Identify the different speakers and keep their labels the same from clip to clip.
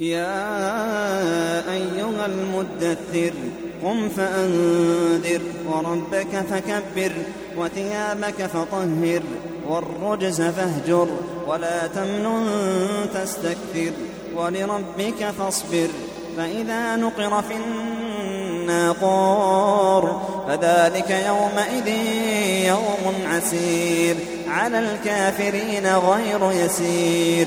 Speaker 1: يا أيها المدثر قم فأنذر وربك فكبر وثيابك فطهر والرجز فاهجر ولا تمنن تستكثر ولربك فاصبر. فإذا نقر في الناقور فذلك يومئذ يوم عسير على الكافرين غير يسير.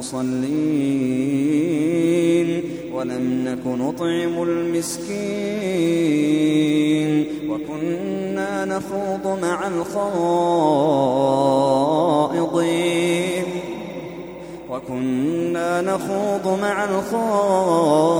Speaker 1: المصلين ولم نك نطعم المسكين وكنا نخوض مع الخائضين وكنا نخوض مع الخائضين